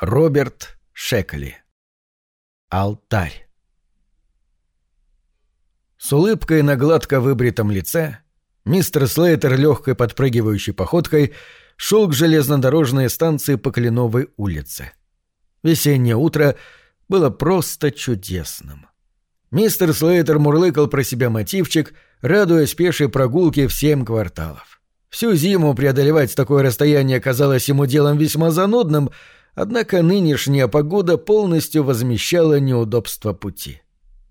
Роберт Шекли. Алтарь. С улыбкой на гладко выбритом лице мистер Слейтер легкой подпрыгивающей походкой шел к железнодорожной станции по Кленовой улице. Весеннее утро было просто чудесным. Мистер Слейтер мурлыкал про себя мотивчик, радуясь пешей прогулке в семь кварталов. Всю зиму преодолевать такое расстояние казалось ему делом весьма занудным, однако нынешняя погода полностью возмещала неудобства пути.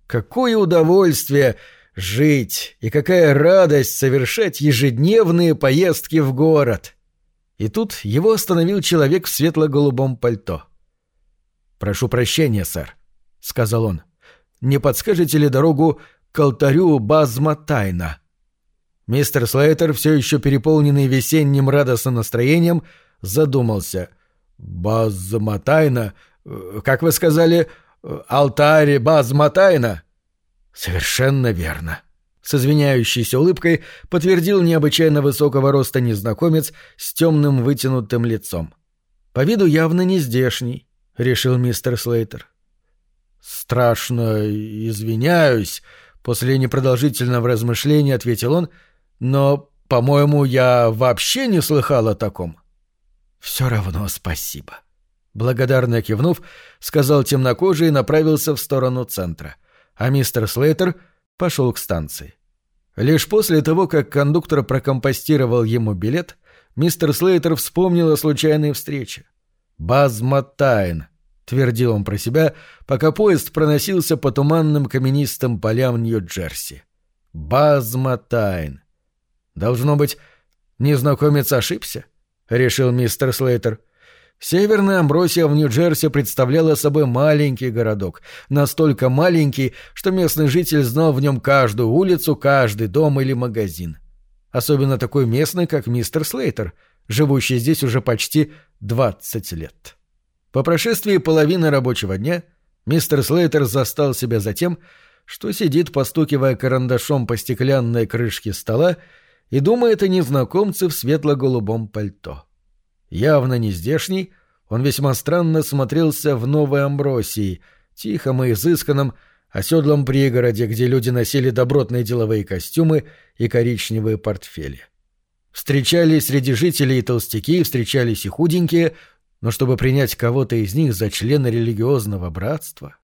Какое удовольствие жить и какая радость совершать ежедневные поездки в город! И тут его остановил человек в светло-голубом пальто. «Прошу прощения, сэр», — сказал он. «Не подскажете ли дорогу к алтарю Базматайна?» Мистер Слейтер, все еще переполненный весенним радостным настроением, задумался. «Базматайна? Как вы сказали, алтарь Базматайна?» «Совершенно верно», — с извиняющейся улыбкой подтвердил необычайно высокого роста незнакомец с темным вытянутым лицом. «По виду явно не здешний», — решил мистер Слейтер. «Страшно извиняюсь», — после непродолжительного размышления ответил он, «но, по-моему, я вообще не слыхал о таком». «Все равно спасибо», Благодарно кивнув, сказал темнокожий и направился в сторону центра, а мистер Слейтер пошел к станции. Лишь после того, как кондуктор прокомпостировал ему билет, мистер Слейтер вспомнил о случайной встрече. «Базматайн», — твердил он про себя, пока поезд проносился по туманным каменистым полям Нью-Джерси. «Базматайн». «Должно быть, незнакомец ошибся?» — решил мистер Слейтер. Северная Амбросия в Нью-Джерси представляла собой маленький городок, настолько маленький, что местный житель знал в нем каждую улицу, каждый дом или магазин. Особенно такой местный, как мистер Слейтер, живущий здесь уже почти 20 лет. По прошествии половины рабочего дня мистер Слейтер застал себя за тем, что сидит, постукивая карандашом по стеклянной крышке стола и думает о незнакомце в светло-голубом пальто. — Явно не здешний, он весьма странно смотрелся в Новой Амбросии, тихом и изысканном, оседлом пригороде, где люди носили добротные деловые костюмы и коричневые портфели. Встречались среди жителей толстяки, встречались и худенькие, но чтобы принять кого-то из них за члена религиозного братства...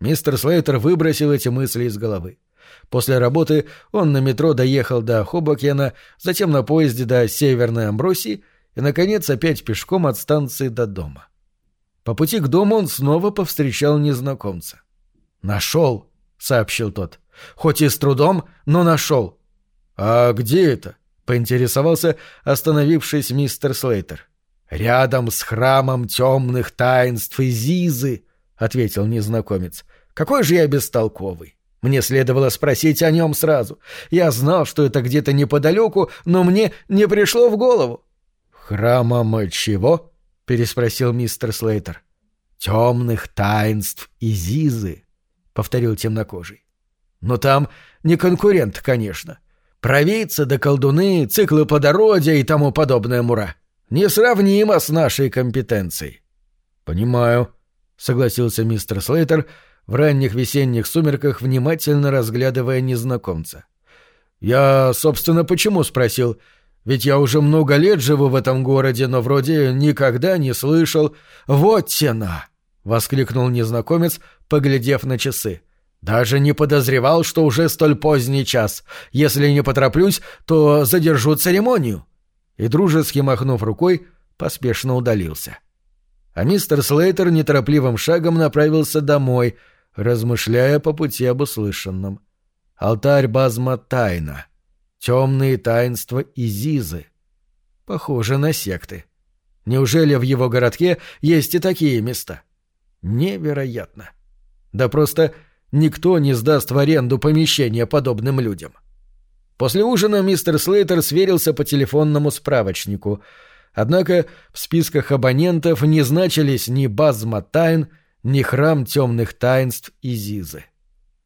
Мистер Слейтер выбросил эти мысли из головы. После работы он на метро доехал до Хобокена, затем на поезде до Северной Амбросии — и, наконец, опять пешком от станции до дома. По пути к дому он снова повстречал незнакомца. «Нашел», — сообщил тот. «Хоть и с трудом, но нашел». «А где это?» — поинтересовался остановившись мистер Слейтер. «Рядом с храмом темных таинств Изизы», — ответил незнакомец. «Какой же я бестолковый! Мне следовало спросить о нем сразу. Я знал, что это где-то неподалеку, но мне не пришло в голову. «Храмом чего?» — переспросил мистер Слейтер. «Темных таинств Изизы», — повторил темнокожий. «Но там не конкурент, конечно. Провидцы да колдуны, циклы плодородия и тому подобное мура. Несравнимо с нашей компетенцией». «Понимаю», — согласился мистер Слейтер, в ранних весенних сумерках внимательно разглядывая незнакомца. «Я, собственно, почему спросил?» Ведь я уже много лет живу в этом городе, но вроде никогда не слышал. Вот тена! воскликнул незнакомец, поглядев на часы. Даже не подозревал, что уже столь поздний час. Если не потороплюсь, то задержу церемонию. И дружески махнув рукой, поспешно удалился. А мистер Слейтер неторопливым шагом направился домой, размышляя по пути об услышанном. Алтарь Базма тайна. Темные таинства Изизы. Похоже на секты. Неужели в его городке есть и такие места? Невероятно. Да просто никто не сдаст в аренду помещение подобным людям. После ужина мистер Слейтер сверился по телефонному справочнику. Однако в списках абонентов не значились ни Базма Тайн, ни Храм Темных Таинств Изизы.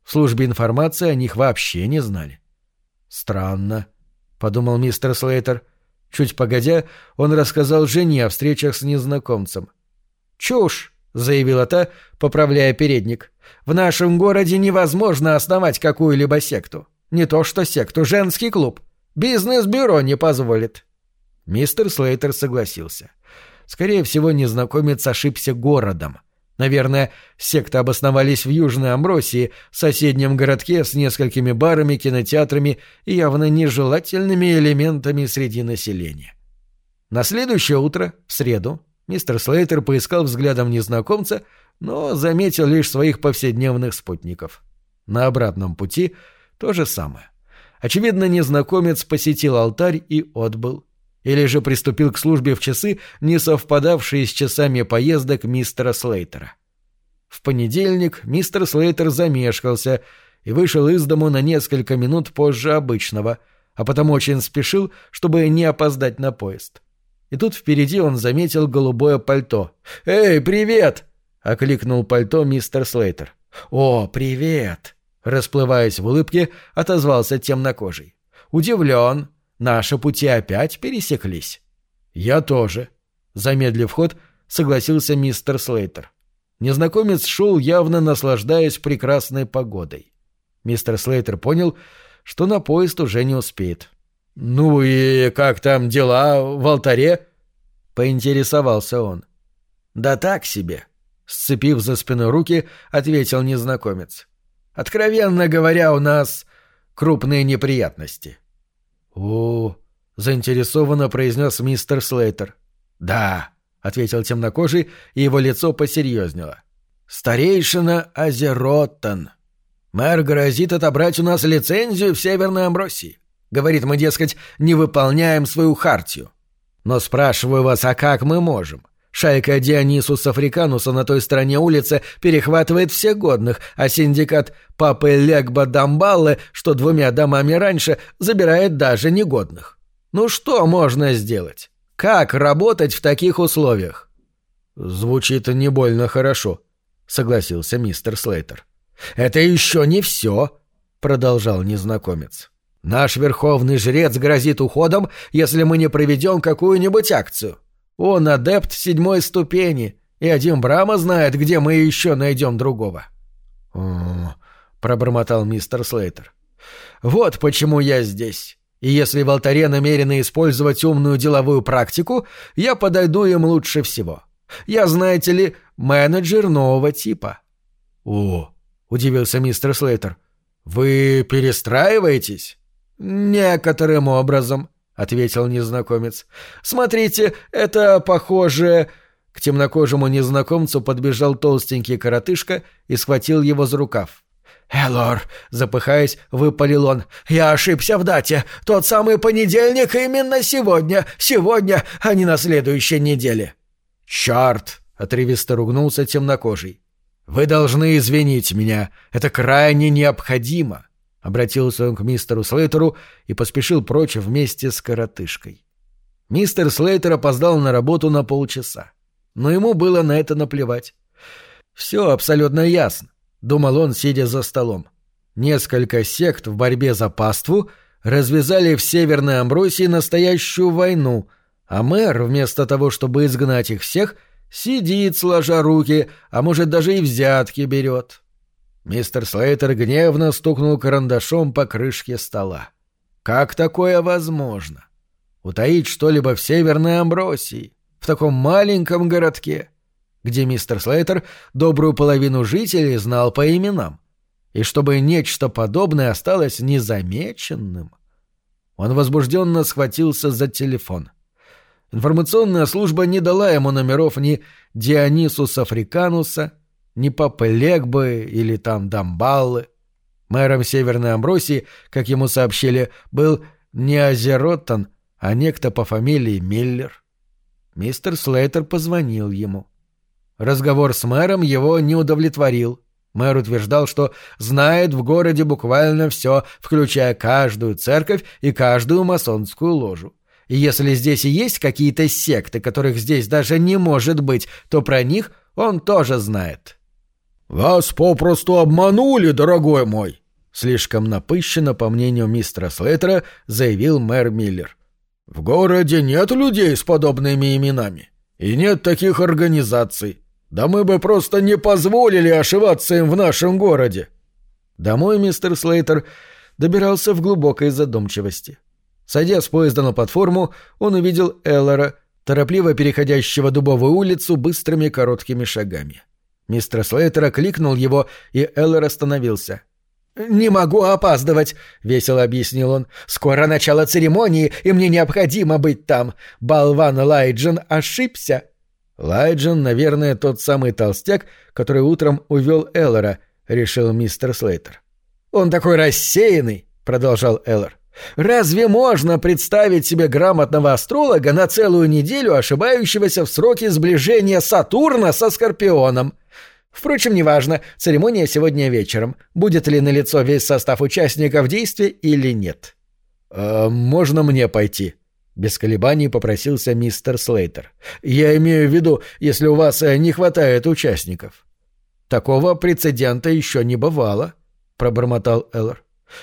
В службе информации о них вообще не знали. «Странно», — подумал мистер Слейтер. Чуть погодя, он рассказал жене о встречах с незнакомцем. «Чушь!» — заявила та, поправляя передник. «В нашем городе невозможно основать какую-либо секту. Не то что секту, женский клуб. Бизнес-бюро не позволит». Мистер Слейтер согласился. Скорее всего, незнакомец ошибся городом. Наверное, секты обосновались в Южной Амбросии, соседнем городке с несколькими барами, кинотеатрами и явно нежелательными элементами среди населения. На следующее утро, в среду, мистер Слейтер поискал взглядом незнакомца, но заметил лишь своих повседневных спутников. На обратном пути то же самое. Очевидно, незнакомец посетил алтарь и отбыл. Или же приступил к службе в часы, не совпадавшие с часами поездок мистера Слейтера. В понедельник мистер Слейтер замешкался и вышел из дому на несколько минут позже обычного, а потому очень спешил, чтобы не опоздать на поезд. И тут впереди он заметил голубое пальто. «Эй, привет!» — окликнул пальто мистер Слейтер. «О, привет!» Расплываясь в улыбке, отозвался темнокожий. «Удивлен. Наши пути опять пересеклись». «Я тоже». Замедлив ход, согласился мистер Слейтер. Незнакомец шел, явно наслаждаясь прекрасной погодой. Мистер Слейтер понял, что на поезд уже не успеет. «Ну и как там дела в алтаре?» — поинтересовался он. «Да так себе», — сцепив за спиной руки, ответил незнакомец. Откровенно говоря, у нас крупные неприятности. О, заинтересованно произнес мистер Слейтер. Да, ответил темнокожий, и его лицо посерьезнело. Старейшина Азероттон. Мэр грозит отобрать у нас лицензию в Северной Амбросии. Говорит, мы, дескать, не выполняем свою хартию. Но спрашиваю вас, а как мы можем? Шайка Дионисус Африкануса на той стороне улицы перехватывает всех годных, а синдикат Папы Легба Дамбаллы, что двумя домами раньше, забирает даже негодных. Ну что можно сделать? Как работать в таких условиях? Звучит не больно хорошо, согласился мистер Слейтер. Это еще не все, продолжал незнакомец. Наш верховный жрец грозит уходом, если мы не проведем какую-нибудь акцию. Он адепт седьмой ступени, и один Брама знает, где мы еще найдем другого. Пробормотал мистер Слейтер. Вот почему я здесь. И если в алтаре намерены использовать умную деловую практику, я подойду им лучше всего. Я, знаете ли, менеджер нового типа. О, удивился мистер Слейтер. Вы перестраиваетесь? Некоторым образом, — ответил незнакомец. «Смотрите, это похоже...» К темнокожему незнакомцу подбежал толстенький коротышка и схватил его за рукав. «Элор!» — запыхаясь, выпалил он. «Я ошибся в дате. Тот самый понедельник именно сегодня. Сегодня, а не на следующей неделе». «Чарт!» — отрывисто ругнулся темнокожий. «Вы должны извинить меня. Это крайне необходимо». Обратился он к мистеру Слейтеру и поспешил прочь вместе с коротышкой. Мистер Слейтер опоздал на работу на полчаса. Но ему было на это наплевать. «Все абсолютно ясно», — думал он, сидя за столом. Несколько сект в борьбе за паству развязали в Северной Амбросии настоящую войну, а мэр, вместо того, чтобы изгнать их всех, сидит, сложа руки, а может даже и взятки берет. Мистер Слейтер гневно стукнул карандашом по крышке стола. «Как такое возможно? Утаить что-либо в Северной Амбросии, в таком маленьком городке, где мистер Слейтер добрую половину жителей знал по именам, и чтобы нечто подобное осталось незамеченным?» Он возбужденно схватился за телефон. Информационная служба не дала ему номеров ни Дионисус Африкануса, не Папа Легбы или там Дамбаллы. Мэром Северной Амбросии, как ему сообщили, был не Азероттон, а некто по фамилии Миллер. Мистер Слейтер позвонил ему. Разговор с мэром его не удовлетворил. Мэр утверждал, что знает в городе буквально все, включая каждую церковь и каждую масонскую ложу. И если здесь и есть какие-то секты, которых здесь даже не может быть, то про них он тоже знает. «Вас попросту обманули, дорогой мой!» Слишком напыщенно, по мнению мистера Слейтера, заявил мэр Миллер. «В городе нет людей с подобными именами. И нет таких организаций. Да мы бы просто не позволили ошиваться им в нашем городе. Домой мистер Слейтер добирался в глубокой задумчивости. Сойдя с поезда на платформу, он увидел Эллора, торопливо переходящего дубовую улицу быстрыми короткими шагами. Мистер Слейтер окликнул его, и Эллор остановился. «Не могу опаздывать», — весело объяснил он. «Скоро начало церемонии, и мне необходимо быть там. Болван Лайджин ошибся». «Лайджин, наверное, тот самый толстяк, который утром увел Эллора», — решил мистер Слейтер. «Он такой рассеянный», — продолжал Эллор. Разве можно представить себе грамотного астролога на целую неделю ошибающегося в сроке сближения Сатурна со Скорпионом? Впрочем, неважно, церемония сегодня вечером. Будет ли налицо весь состав участников действия или нет? «Э, «Можно мне пойти?» — без колебаний попросился мистер Слейтер. «Я имею в виду, если у вас э, не хватает участников». «Такого прецедента еще не бывало», — пробормотал Эллар.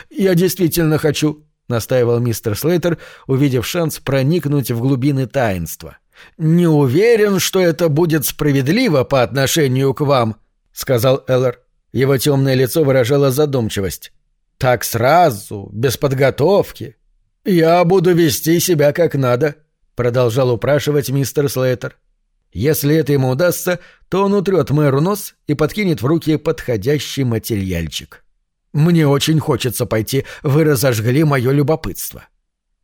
«Я действительно хочу», настаивал мистер Слейтер, увидев шанс проникнуть в глубины таинства. «Не уверен, что это будет справедливо по отношению к вам», — сказал Эллер. Его темное лицо выражало задумчивость. «Так сразу, без подготовки. Я буду вести себя как надо», — продолжал упрашивать мистер Слейтер. Если это ему удастся, то он утрет мэру нос и подкинет в руки подходящий материальчик. «Мне очень хочется пойти. Вы разожгли мое любопытство».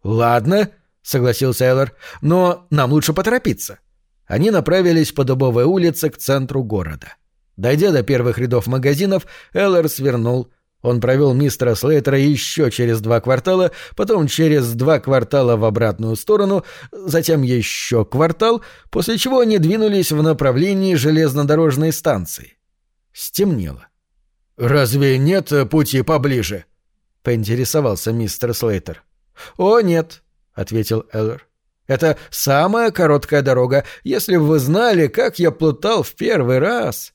«Ладно», — согласился Эллар, — «но нам лучше поторопиться». Они направились по Дубовой улице к центру города. Дойдя до первых рядов магазинов, Эллар свернул. Он провел мистера Слейтера еще через два квартала, потом через два квартала в обратную сторону, затем еще квартал, после чего они двинулись в направлении железнодорожной станции. Стемнело. «Разве нет пути поближе?» — поинтересовался мистер Слейтер. «О, нет», — ответил Эллер. «Это самая короткая дорога, если бы вы знали, как я плутал в первый раз».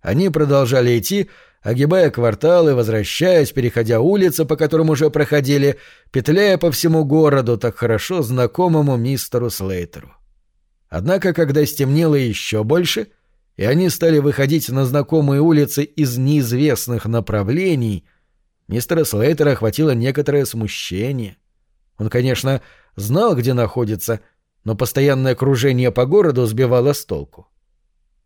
Они продолжали идти, огибая кварталы, возвращаясь, переходя улицы, по которым уже проходили, петляя по всему городу, так хорошо знакомому мистеру Слейтеру. Однако, когда стемнело еще больше, и они стали выходить на знакомые улицы из неизвестных направлений, мистера Слейтера охватило некоторое смущение. Он, конечно, знал, где находится, но постоянное кружение по городу сбивало с толку.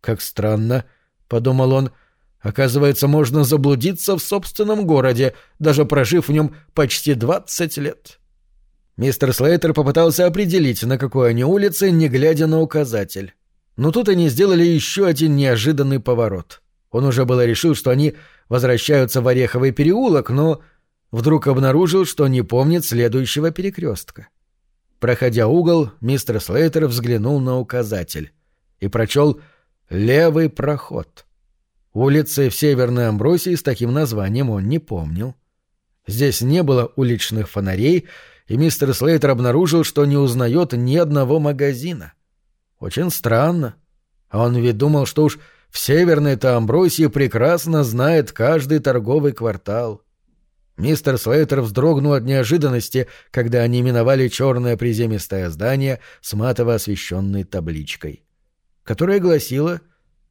«Как странно», — подумал он, — «оказывается, можно заблудиться в собственном городе, даже прожив в нем почти двадцать лет». Мистер Слейтер попытался определить, на какой они улице, не глядя на указатель. Но тут они сделали еще один неожиданный поворот. Он уже было решил, что они возвращаются в Ореховый переулок, но вдруг обнаружил, что не помнит следующего перекрестка. Проходя угол, мистер Слейтер взглянул на указатель и прочел «Левый проход». Улицы в Северной Амбросии с таким названием он не помнил. Здесь не было уличных фонарей, и мистер Слейтер обнаружил, что не узнает ни одного магазина. Очень странно. А он ведь думал, что уж в Северной-то Амбросии прекрасно знает каждый торговый квартал. Мистер Слейтер вздрогнул от неожиданности, когда они миновали черное приземистое здание с матово освещенной табличкой, которая гласила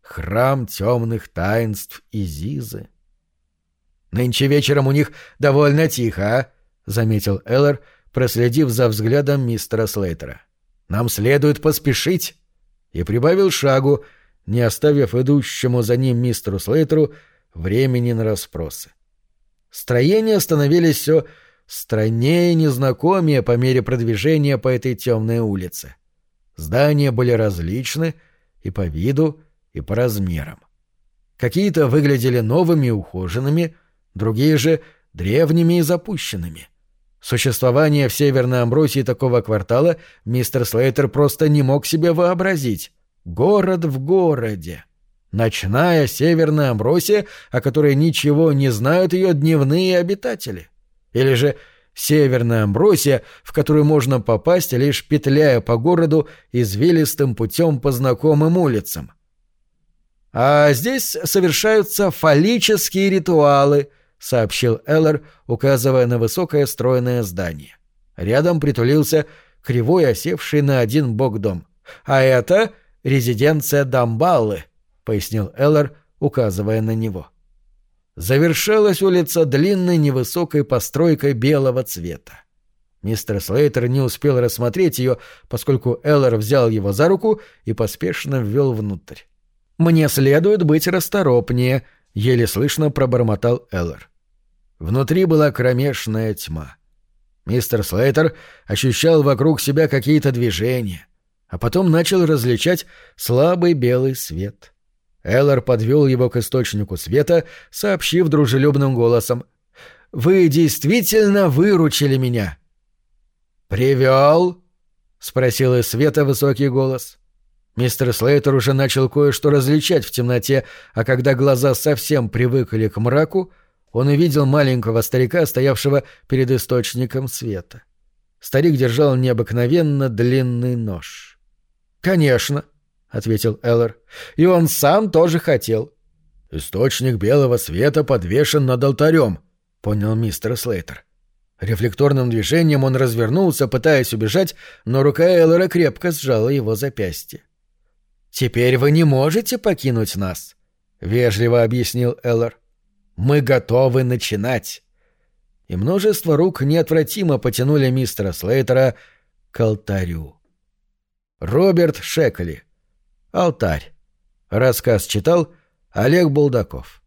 «Храм темных таинств Изизы». «Нынче вечером у них довольно тихо, а?» — заметил Эллер, проследив за взглядом мистера Слейтера. «Нам следует поспешить» и прибавил шагу, не оставив идущему за ним мистеру Слейтеру времени на расспросы. Строения становились все страннее и незнакомее по мере продвижения по этой темной улице. Здания были различны и по виду, и по размерам. Какие-то выглядели новыми и ухоженными, другие же — древними и запущенными. Существование в Северной Амбросии такого квартала мистер Слейтер просто не мог себе вообразить. Город в городе. Ночная Северная Амбросия, о которой ничего не знают ее дневные обитатели. Или же Северная Амбросия, в которую можно попасть, лишь петляя по городу извилистым путем по знакомым улицам. А здесь совершаются фаллические ритуалы —— сообщил Эллер, указывая на высокое стройное здание. Рядом притулился кривой осевший на один бок дом. «А это резиденция Дамбаллы», — пояснил Эллар, указывая на него. Завершалась улица длинной невысокой постройкой белого цвета. Мистер Слейтер не успел рассмотреть ее, поскольку Эллар взял его за руку и поспешно ввел внутрь. «Мне следует быть расторопнее», — еле слышно пробормотал Эллар. Внутри была кромешная тьма. Мистер Слейтер ощущал вокруг себя какие-то движения, а потом начал различать слабый белый свет. Эллар подвел его к источнику света, сообщив дружелюбным голосом. «Вы действительно выручили меня!» «Привел?» — спросил из света высокий голос. Мистер Слейтер уже начал кое-что различать в темноте, а когда глаза совсем привыкли к мраку, он увидел маленького старика, стоявшего перед источником света. Старик держал необыкновенно длинный нож. «Конечно», — ответил Эллар. «И он сам тоже хотел». «Источник белого света подвешен над алтарем», — понял мистер Слейтер. Рефлекторным движением он развернулся, пытаясь убежать, но рука Эллора крепко сжала его запястье. «Теперь вы не можете покинуть нас», — вежливо объяснил Эллар. Мы готовы начинать!» И множество рук неотвратимо потянули мистера Слейтера к алтарю. Роберт Шекли. Алтарь. Рассказ читал Олег Булдаков.